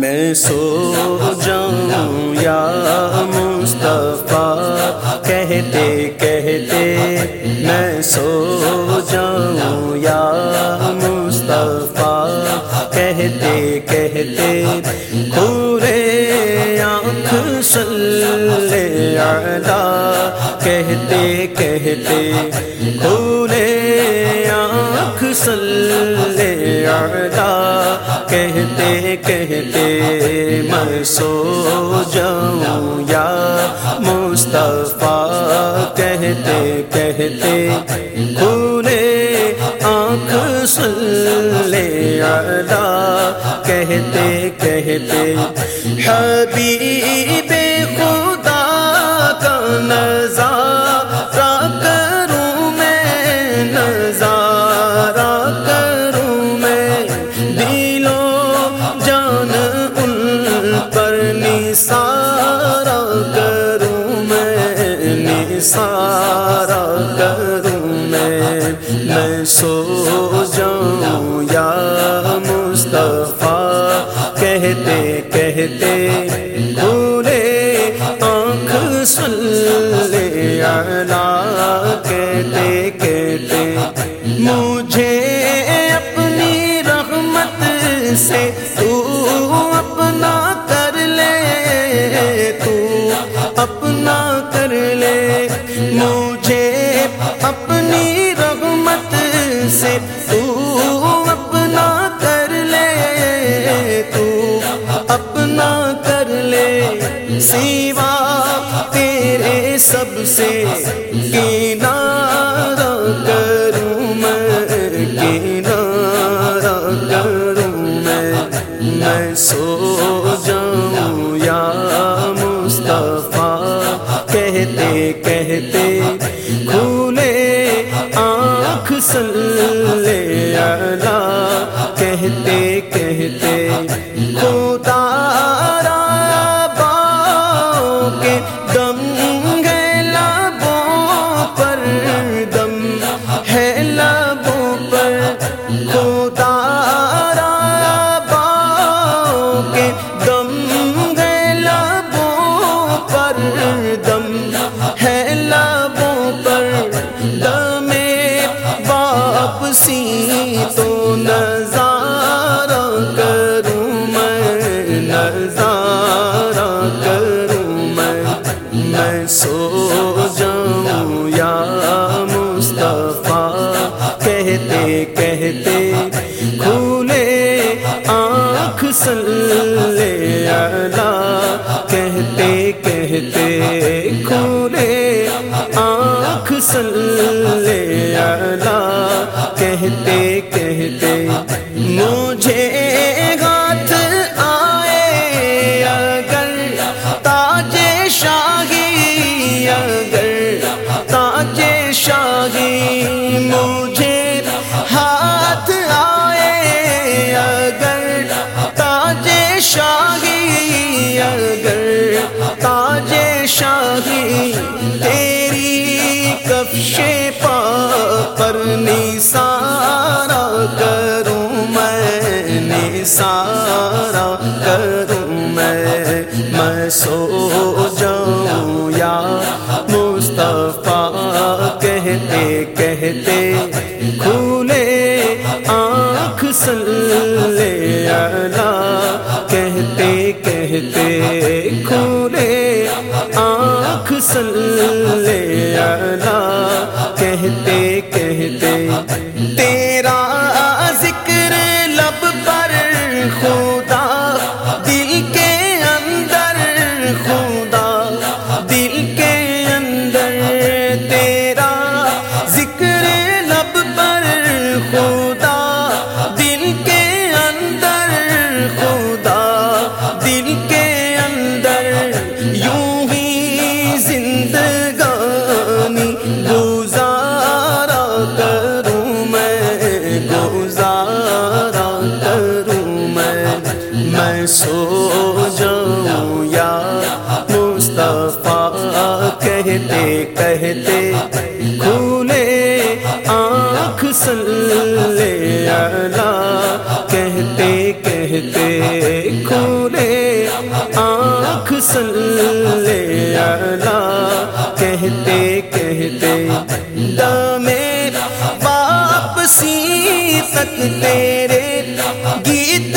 میں سو جاؤں یا مصطفیٰ، کہتے کہتے میں سو جاؤں یا مصطفیٰ، کہتے کہتے پورے آنکھ صلی علی کہتے کہتے پورے آنکھ صلی علی کہتے کہتے میں سو جاؤں یا مصطفیٰ کہتے کہتے کھولے آنکھ صلی علی کہتے کہتے حبیب خدا کہتے بھولے آنکھ صلی علی سیوا تیرے سب سے کنارہ کروں میں، کنارہ کروں میں۔ میں سو جاؤں یا مصطفیٰ، کہتے کہتے کھولے آنکھ صلی دم ہے لبوں پر دم واپسی تو نظارہ کروں میں، نظارہ کروں میں میں سو جاؤں یا مصطفیٰ، کہتے کہتے کھولے آنکھ صلی صلی علی تیری پا پر نثارا کروں میں نثارا کروں میں۔ میں سو جاؤں یا مصطفیٰ، کہتے کہتے کھولے آنکھ صلی علی۔ کہتے کہتے کھولے آنکھ صلی علی۔ کہتے کھولے آنکھ سلے اللہ کہتے کہتے کھولے آنکھ سلے اللہ کہتے کہتے دام واپسی تک تیرے گیت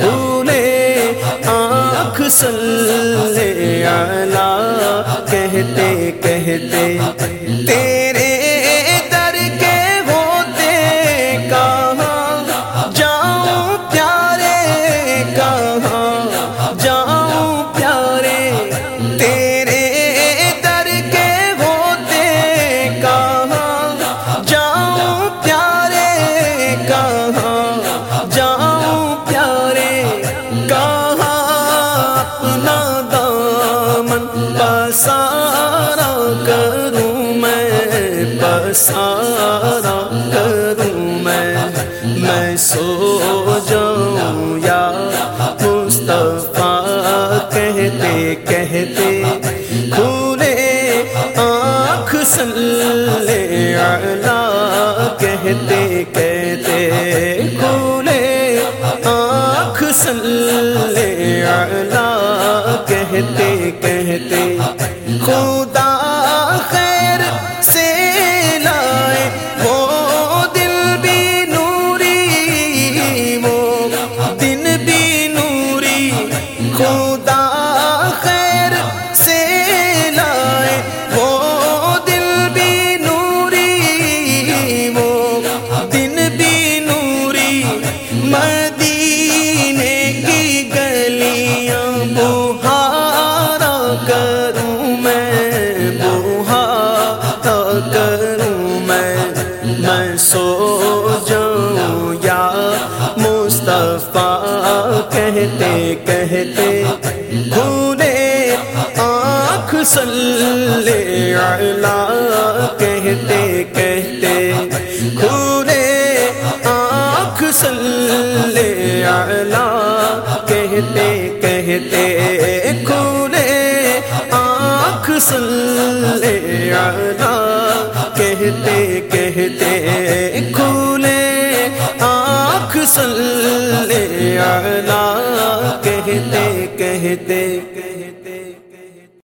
بھولے آنکھ سلے آلہ کہتے کہتے۔ اپنا دامن پسارا کروں میں پسارا کروں میں۔ میں سو جاؤں یا مصطفیٰ، کہتے کہتے کہتے خدا کہتے کہتے گونے آنکھ سلے اللہ کہتے کہتے گونے آنکھ سلے اللہ کہتے کہتے گونے آنکھ سلے اللہ کہتے